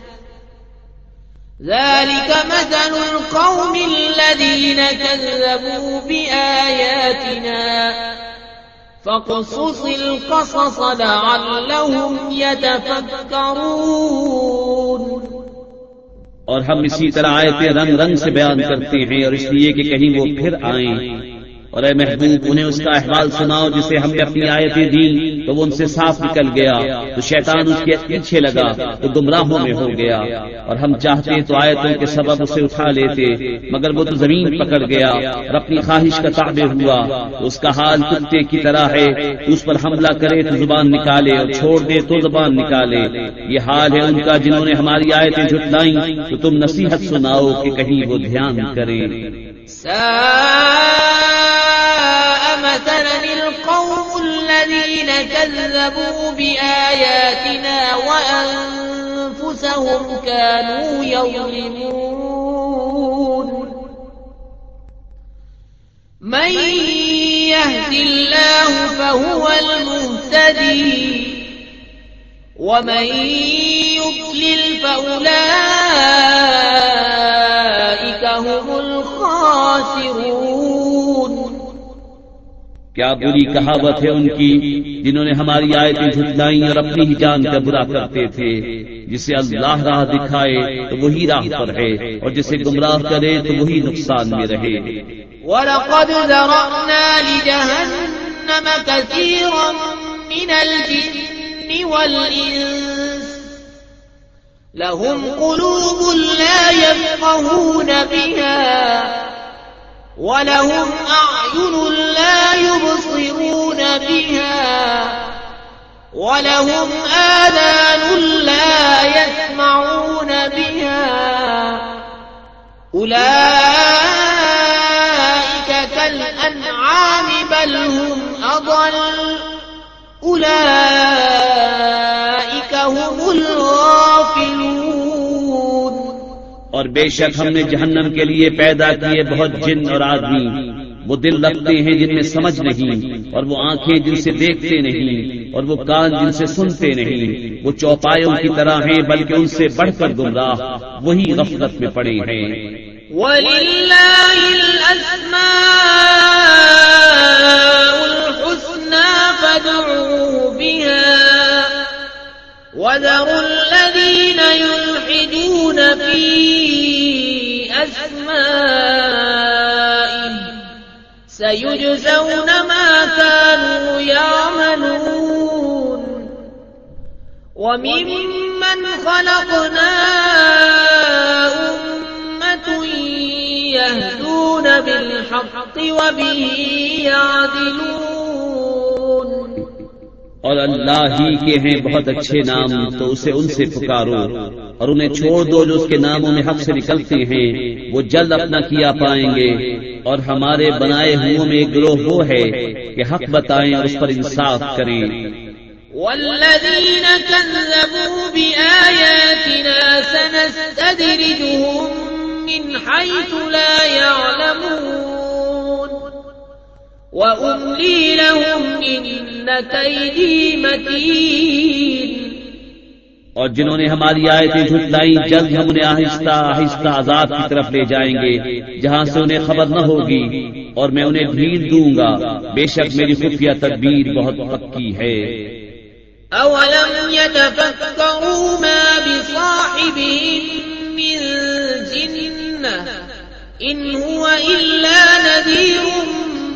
ذلك مثل القوم الذين كذبوا بآياتنا فقصص القصص لعلهم يتفكرون اور ہم اسی طرح آیتیں رنگ رنگ سے بیان کرتے ہیں اور اس لیے کہ کہیں وہ پھر آئیں۔ اور اے محبوب، انہیں اس کا احوال سناؤ جسے ہم نے اپنی آیتیں دی تو وہ ان سے صاف نکل گیا، تو شیطان اس کے پیچھے لگا، تو گمراہوں میں ہو گیا۔ اور ہم چاہتے تو آیتوں کے سبب اسے اٹھا لیتے، مگر وہ تو زمین پکڑ گیا، اور اپنی خواہش کا تابع ہوا۔ تو اس کا حال کتے کی طرح ہے اس پر حملہ کرے تو زبان نکالے، اور چھوڑ دے تو زبان نکالے۔ یہ حال ہے ان کا جنہوں نے ہماری آیتیں جھٹلائیں، تو تم نصیحت سناؤ کہ کہیں وہ دھیان کریں۔ مثلا القوم الذين كذبوا بآياتنا وأنفسهم كانوا يظلمون. من يهد الله فهو المهتدي ومن يضلل فأولئك کیا بری کہاوت ہے ان کی جنہوں نے ہماری آیتیں جھٹلائیں اور اپنی ہی جان کا برا کرتے تھے؟ جسے اللہ راہ دکھائے تو وہی راہ پر ہے اور جسے گمراہ کرے تو وہی نقصان میں رہے۔ وَلَقَدْ ذَرَأْنَا لِجَهَنَّمَ كَثِيرًا مِنَ الْجِنِّ وَالْإِنسِ لَهُمْ قُلُوبٌ لَا يَفْقَهُونَ بِهَا ولهم أعين لا يبصرون بها ولهم آذان لا يسمعون بها أولئك كالأنعام بل هم أضل أولئك هم الغافلون اور بے شک ہم نے جہنم کے لیے پیدا کیے بہت جن اور آدمی۔ وہ دل رکھتے ہیں جن میں سمجھ نہیں اور وہ آنکھیں جن سے دیکھتے نہیں اور وہ کان جن سے سنتے نہیں۔ وہ چوپایوں کی طرح ہیں بلکہ ان سے بڑھ کر گمراہ۔ وہی غفلت میں پڑے ہیں۔ وَلِلَّهِ الْأَسْمَاءُ الْحُسْنَى فَادْعُوهُ بِهَا وَذَرُوا الَّذِينَ يُلْحِدُونَ فِي أَسْمَائِهِ سَيُجْزَوْنَ مَا كَانُوا يَعْمَلُونَ وَمِمَّنْ خَلَقْنَا أُمَّةٌ يَهْدُونَ بِالْحَقِّ وَبِهِ يَعْدِلُونَ اور اللہ ہی کے ہیں بہت اچھے نام، تو اسے ان سے پکارو۔ اور انہیں چھوڑ دو جو اس کے ناموں میں حق سے نکلتے ہیں۔ وہ جلد اپنا کیا پائیں گے۔ اور ہمارے بنائے ہوئے میں گروہ وہ ہے کہ حق بتائیں اور اس پر انصاف کریں۔ والذین كذبوا بآیاتنا وأملي لهم إن كيدي متين۔ اور جنہوں نے ہماری آیتیں جھٹلائی جلد ہم انہیں آہستہ آہستہ عذاب کی طرف لے جائیں گے جہاں سے انہیں خبر نہ ہوگی۔ اور میں انہیں بھیڑ دوں گا۔ بے شک میری خفیہ تدبیر بہت پکی ہے۔ أولم يتفكروا ما بصاحبهم من جنة إن هو إلا نذير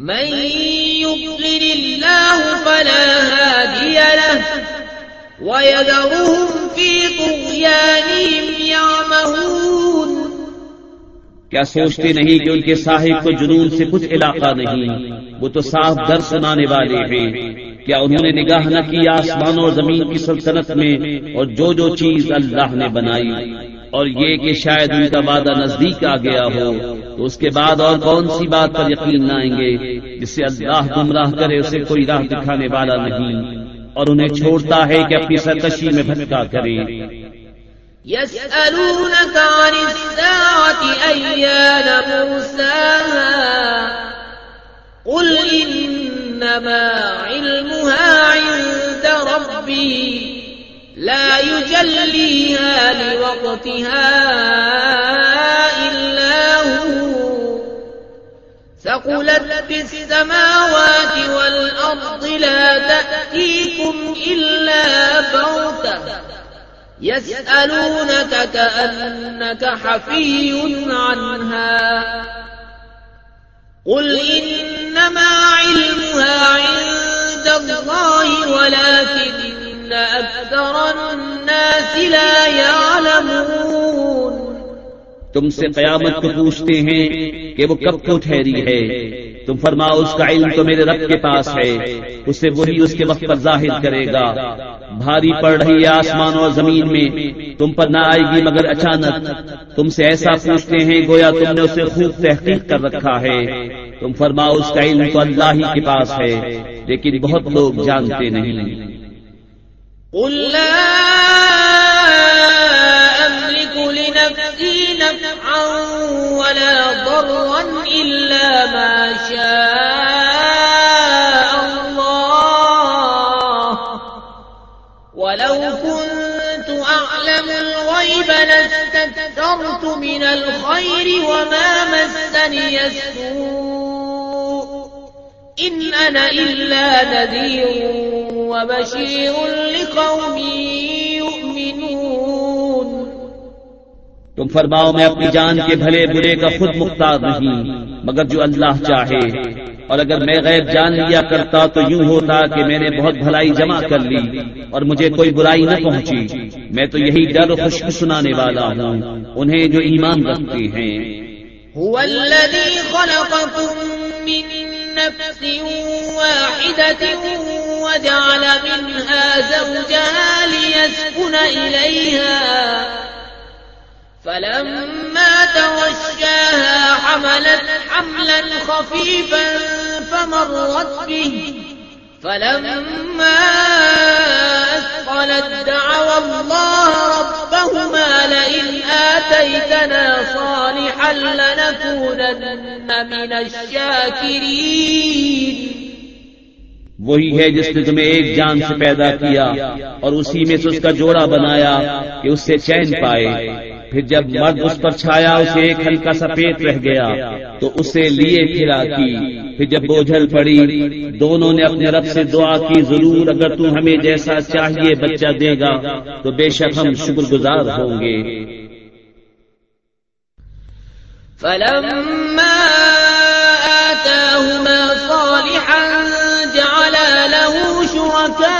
من يضلل الله فلا هادي له ويذرهم في طغيانهم يعمهون کیا سوچتے نہیں کہ ان کے صاحب کو جنون سے کچھ علاقہ نہیں؟ وہ تو صاف در سنانے والے ہیں۔ کیا انہوں نے نگاہ نہ کی آسمان اور زمین کی سلطنت میں؟ اور جو جو چیز اللہ نے بنائی، اور یہ کہ شاید ان کا وعدہ نزدیک آ گیا ہو۔ تو اس کے بعد اور کون سی بات پر یقین نہ آئیں گے جس سے اللہ گمراہ کرے اسے کوئی راہ دکھانے والا نہیں اور انہیں چھوڑتا ہے کہ اپنی سرکشی میں بھٹکا کرے۔ يسألونك عن الساعة أيان مرساها قل إنما علمها عند ربي لا يجليها لوقتها۔ ثقلت في السماوات والأرض لا تأتيكم إلا بغتة. يسألونك كأنك حفي عنها. قل إنما علمها عند الله ولكن أكثر الناس لا يعلمون. تم سے قیامت کو پوچھتے ہیں کہ وہ کب کو ٹھہری ہے۔ تم فرماؤ اس کا علم تو میرے رب کے پاس ہے۔ اسے وہی اس کے وقت پر ظاہر کرے گا۔ بھاری پڑ رہی ہے آسمان اور زمین میں۔ تم پر نہ آئے گی مگر اچانک۔ تم سے ایسا پوچھتے ہیں گویا تم نے اسے خوب تحقیق کر رکھا ہے۔ تم فرماؤ اس کا علم تو اللہ ہی کے پاس ہے۔ لیکن بہت لوگ جانتے نہیں۔ قل لا أملك لنفسي نفعا ولا ضرا إلا ما شاء الله. ولو كنت أعلم الغيب لاستكثرت من الخير وما مسني السوء. إن أنا إلا نذير وبشير لقوم يؤمنون. تم فرماؤ میں اپنی جان کے بھلے برے کا خود مختار نہیں، مگر جو اللہ چاہے۔ اور اگر میں غیب جان لیا کرتا تو یوں ہوتا کہ میں نے بہت بھلائی جمع کر لی اور مجھے کوئی برائی نہ پہنچی۔ میں تو یہی ڈر و سنانے والا ہوں، انہیں جو ایمان رکھتے ہیں۔ هو الذي خلقكم من نفس واحدة وجعل منها زوجها ليسكن إليها فلما توشاها حملت حملا خفيفا فمرت به. فلما أثقلت دعوا الله ربهما لئن آتيتنا صالحا لنكونن من الشاكرين. وہی ہے جس نے تمہیں ایک جان سے پیدا کیا اور اسی میں سے اس کا جوڑا بنایا کہ اس سے چین پائے۔ پھر جب مرد اس پر چھایا، اسے ایک ہلکا سا پیٹ رہ گیا، تو اسے لیے پھرا کی۔ پھر جب بوجھل پڑی، دونوں نے اپنے رب سے دعا کی، ضرور، اگر تو ہمیں جیسا چاہیے بچہ دے گا، تو بے شک ہم شکر گزار ہوں گے۔ فلما آتاهما صالحا جعل له شركاء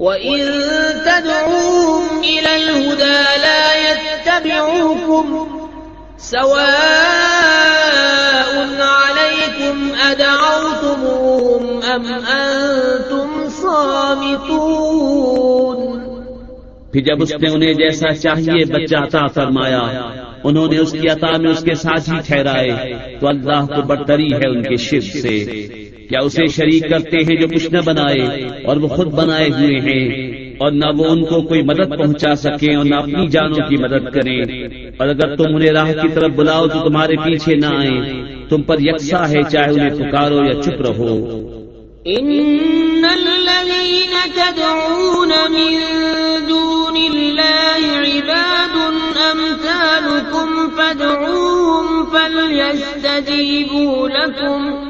وإن تدعوهم إلى الهدى لا يتبعوكم سواء عليكم أدعوتموهم أم أنتم صامتون پھر جب اس نے انہیں جیسا چاہیے بچہ عطا فرمایا، انہوں نے اس کی عطا میں اس کے ساتھ ہی ٹھہرائے، تو اللہ کو برتری ہے ان کے شر سے۔ کیا اسے شریک کرتے ہیں جو کچھ نہ بنائے اور وہ خود بنائے ہوئے ہیں اور نہ وہ ان کو کوئی مدد پہنچا سکیں اور نہ اپنی جانوں کی مدد کریں۔ اور اگر تم انہیں راہ کی طرف بلاؤ تو تمہارے پیچھے نہ آئیں۔ تم پر یکساں ہے چاہے انہیں پکارو یا چپ رہو۔ إن الذين تدعون من دون الله عباد أمثالكم فادعوهم فليستجيبوا لكم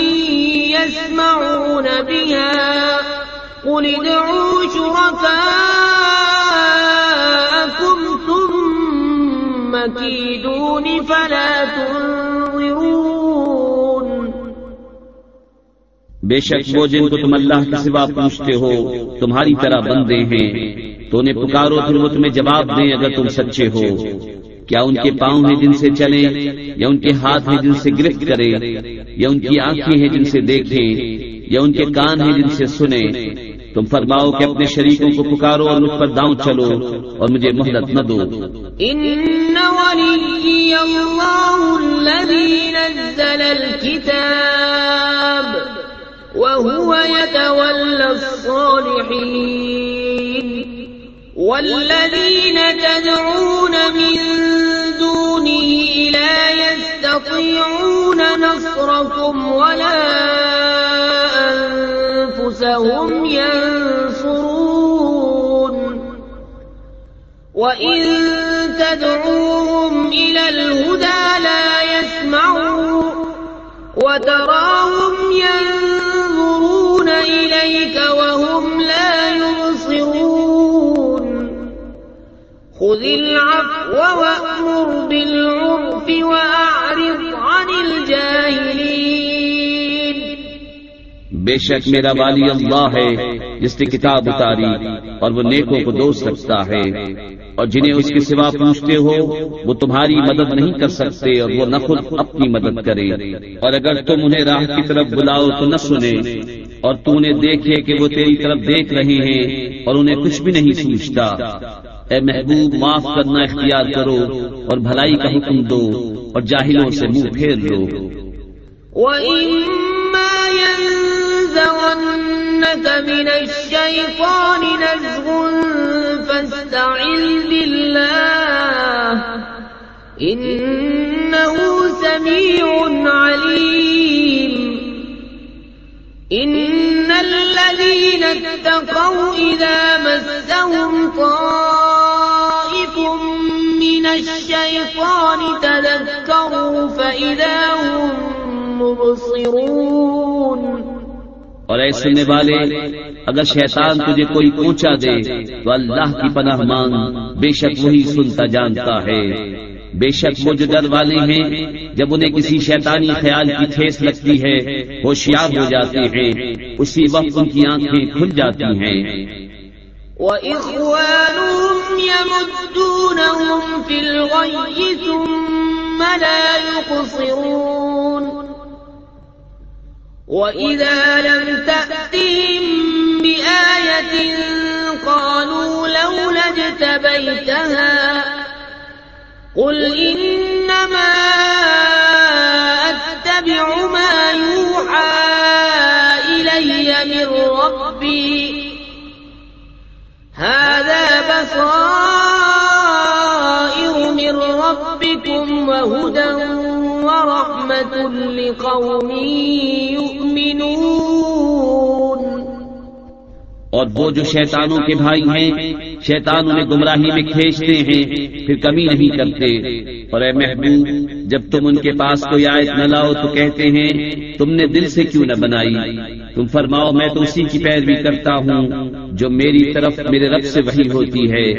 يسمعون بها. قل ادعوا شركاءكم ثم كيدون فلا تنظرون. بے شک وہ جن کو تم اللہ کے سوا پوچھتے ہو، تمہاری طرح بندے ہیں، تو انہیں پکارو پھر وہ تمہیں جواب دیں اگر تم سچے ہو۔ کیا ان کے پاؤں ہیں جن سے چلیں یا ان کے ہاتھ ہیں جن سے گرفت کرے یا ان کی آنکھیں ہیں جن سے دیکھیں یا ان کے کان ہیں جن سے سنیں تم فرماؤ کہ اپنے شریکوں کو پکارو اور مجھ پر داؤں چلو اور مجھے مہلت نہ دو۔ ان ولی اللہ الذی نزل الكتاب وهو يتولى الصالحين والذين تدعون من يستطيعون نصركم ولا أنفسهم ينصرون وإن تدعوهم إلى الهدى لا يسمعوا وتراهم ينظرون إليك وهم لا يبصرون خذ العفو وأمر بالعرف وأعرض عن الجاهلين بے شک میرا والی اللہ ہے، جس نے کتاب اتاری اور وہ نیکوں کو دوست رکھتا ہے۔ اور جنہیں اس کے سوا پوچھتے ہو، وہ تمہاری مدد نہیں کر سکتے اور وہ نہ خود اپنی مدد کرے۔ اور اگر تم انہیں راہ کی طرف بلاؤ تو نہ سنے اور تو انہیں دیکھے کہ وہ تیری طرف دیکھ رہے ہیں اور انہیں کچھ بھی نہیں سوچتا۔ اے محبوب، معاف کرنا، اختیار کرو اور بھلائی کا حکم دو اور جاہلوں سے منہ پھیر لو۔ وَإِمَّا يَنزَغَنَّكَ مِنَ الشَّيْطَانِ نَزْغٌ فَاسْتَعِذْ بِاللَّهِ إِنَّهُ سَمِيعٌ عَلِيمٌ۔ إِنَّ الَّذِينَ اتَّقَوْا إِذَا مَسَّهُمْ مِّنَ الشَّيْطَانِ تَذَكَّرُوا فَإِذَا هُم مُبْصِرُونَ. اور اے سننے والے، اگر شیطان تجھے کوئی پوچھا دے تو اللہ کی پناہ مانگ بے شک وہی سنتا جانتا ہے۔ بے شک وہ جو ڈر والے ہیں، جب انہیں کسی شیطانی خیال کی ٹھیس لگتی ہے، ہوشیار ہو جاتے ہیں۔ اسی وقت ان کی آنکھیں کھل جاتی ہیں۔ وَإِخْوَانُهُمْ يَمُدُّونَهُمْ فِي الْغَيِّ ثُمَّ لَا يُقْصِرُونَ. وَإِذَا لَمْ تَأْتِهِمْ بِآيَةٍ قَالُوا لَوْلَا اجْتَبَيْتَهَا قُلْ إِنَّمَا وَهُدًى وَرَحْمَةٌ لِّقَوْمٍ يُؤْمِنُونَ۔ اور وہ جو شیطانوں کے بھائی ہیں، شیطان انہیں گمراہی میں کھینچتے ہیں، پھر کمی نہیں کرتے۔ اور اے محبوب، جب تم ان کے پاس کوئی آیت نہ لاؤ تو کہتے ہیں، تم نے دل سے کیوں نہ بنائی؟ تم فرماؤ، میں تو اسی کی پیروی کرتا ہوں، جو میری طرف میرے رب سے وہی ہوتی ہے۔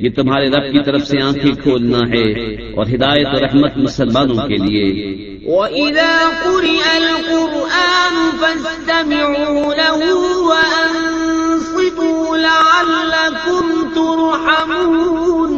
یہ تمہارے رب کی طرف سے آنکھیں کھولنا ہے اور ہدایت اور رحمت مسلمانوں کے لیے۔ وَإِذَا قُرِئَ الْقُرْآنُ فَاسْتَمِعُوا لَهُ وَأَنصِتُوا لَعَلَّكُمْ تُرْحَمُونَ۔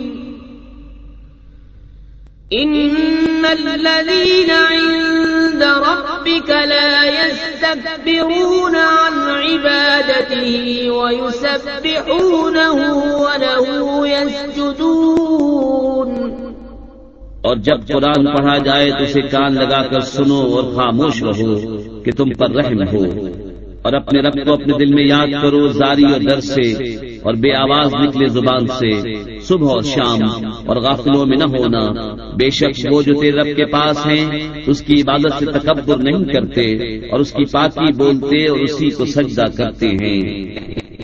الذين عند ربك لا يستكبرون عن عبادته ويسبحونه وله يسجدون اور جب قرآن پڑھا جائے تو اسے کان لگا کر سنو اور خاموش رہو کہ تم پر رحم ہو۔ اور اپنے رب کو اپنے دل میں یاد کرو زاری اور در سے اور بے آواز نکلے زبان سے، صبح اور شام، اور غافلوں میں نہ ہونا۔ بے شک وہ جو تیرے رب کے پاس ہیں، اس کی عبادت سے تکبر نہیں کرتے اور اس کی پاکی بولتے اور اسی کو سجدہ کرتے ہیں۔